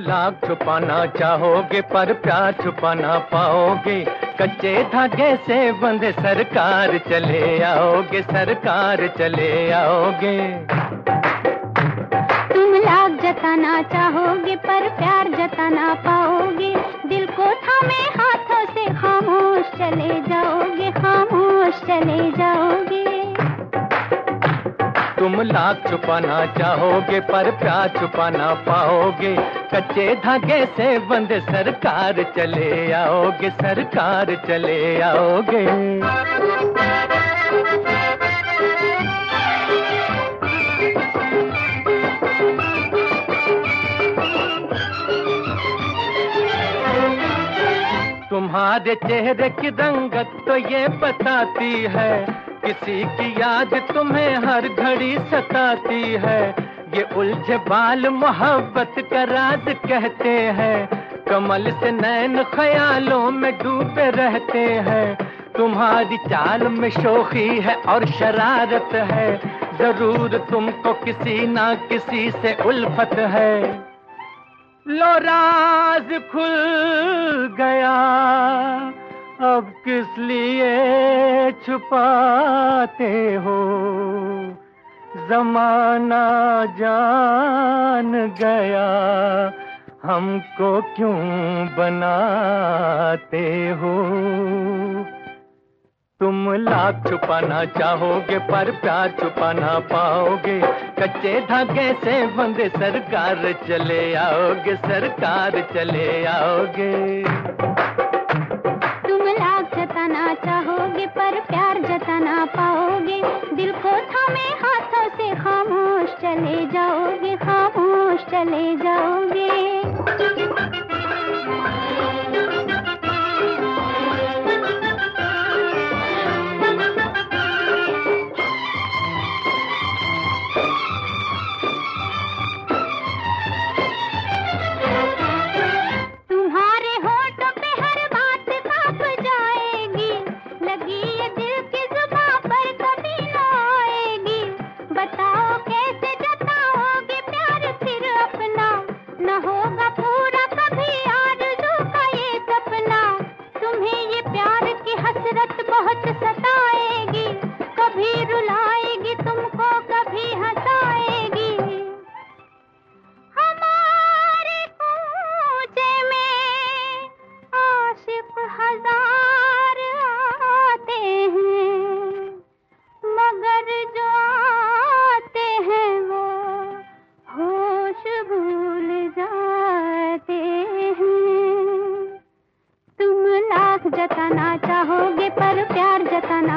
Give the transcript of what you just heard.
लाख छुपाना चाहोगे, पर प्यार छुपा ना पाओगे। कच्चे धागे से बंधे सरकार चले आओगे, सरकार चले आओगे। जताना चाहोगे, पर प्यार जताना पाओगे। दिल को थामे हाथों से खामोश चले जाओगे, खामोश चले जाओगे। तुम लाख छुपाना चाहोगे, पर प्यार छुपाना पाओगे। कच्चे धागे से बंद सरकार चले आओगे, सरकार चले आओगे। तुम्हारे चेहरे की रंगत तो ये बताती है। किसी की याद तुम्हें हर घड़ी सताती है। ये उलझे बाल मोहब्बत का राज कहते हैं। कमल से नैन ख्यालों में डूबे रहते हैं। तुम्हारी चाल में शोखी है और शरारत है। ज़रूर तुमको किसी ना किसी से उल्फत है। लो राज खुल गया। अब किस लिए छुपाते हो? जमाना जान गया। हमको क्यों बनाते हो? तुम लाख छुपाना चाहोगे, पर प्यार छुपाना पाओगे। कच्चे धागे से बंदे सरकार चले आओगे, सरकार चले आओगे। तुम लाख जताना चाहोगे, पर प्यार जताना पाओगे। दिल को थामे हाथों से खामोश चले जाओगे, खामोश चले जाओगे। जताना चाहोगे पर प्यार जताना